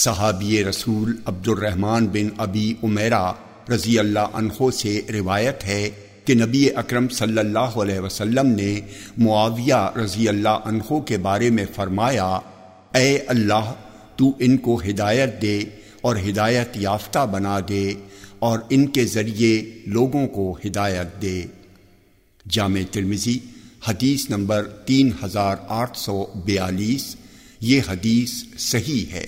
صحابی رسول عبد الرحمن بن ابی عمیرہ رضی اللہ عنہ سے روایت ہے کہ نبی اکرم صلی اللہ علیہ وسلم نے معاویہ رضی اللہ عنہ کے بارے میں فرمایا، اے اللہ، تو ان کو ہدایت دے اور ہدایت یافتہ بنا دے اور ان کے ذریعے لوگوں کو ہدایت دے۔ جامع ترمزی حدیث نمبر تین ہزار آٹھ سو بیالیس، یہ حدیث صحیح ہے۔